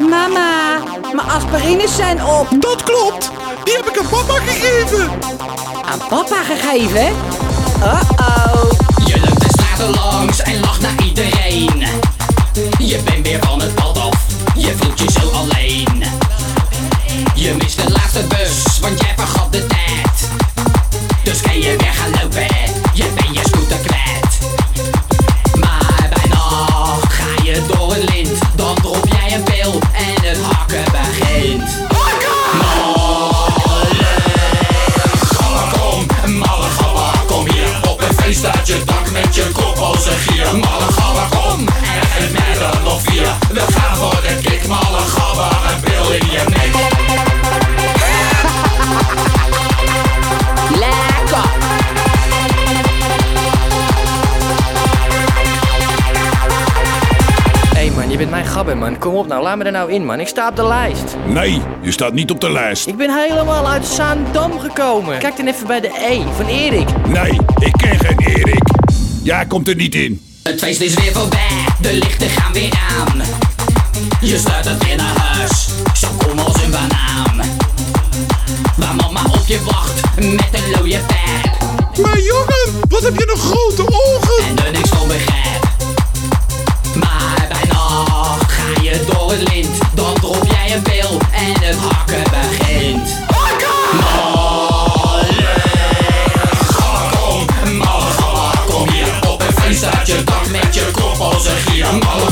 Mama, mijn aspirines zijn op. Dat klopt. Die heb ik aan papa gegeven. Aan papa gegeven? Uh-oh. Je loopt de straten langs en lacht naar iedereen. Je bent weer van het pad af, je voelt je zo alleen. Je mist de laatste bus, want jij vergat de tijd. Dus kan je weer je dak met je kop als een gier. Malle gabba, kom, en mij er nog vier. We gaan voor de kick, je bent mijn gabber man. Kom op nou, laat me er nou in man. Ik sta op de lijst. Nee, je staat niet op de lijst. Ik ben helemaal uit Zaandam gekomen. Kijk dan even bij de E van Erik. Nee, ik ken geen Erik. Jij komt er niet in. Het feest is weer voorbij, de lichten gaan weer aan. Je sluit het weer naar huis, zo kom als een banaan. Waar mama op je wacht, met een looie pijp. Maar jongen, wat heb je nog grote ogen? Dan drop jij een pil en het hakken begint. Kom, malle gabba, kom hier op een feest uit je dak met je kop als een gier. Malle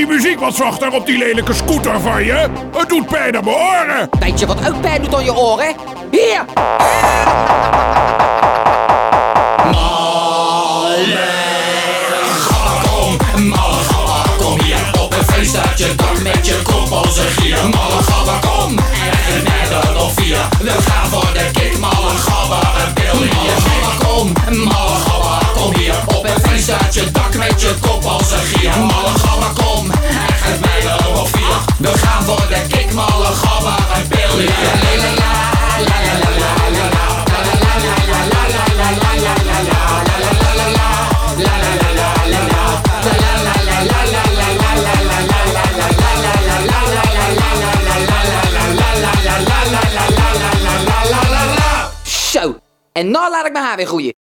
die muziek wat zachter op die lelijke scooter van je? Het doet pijn aan mijn oren. Weet je wat ook pijn doet aan je oren? Hier. Uit je dak met je kop als een gier. Malle kom, en er nog vier. We gaan voor de kick, malle gabba, een pil. Kom, malle kom hier op een feest uit je dak met je kop als een gier. Malle gabba, We gaan voor de kick, malle in je nek. Zo. En nou laat ik mijn haar weer groeien.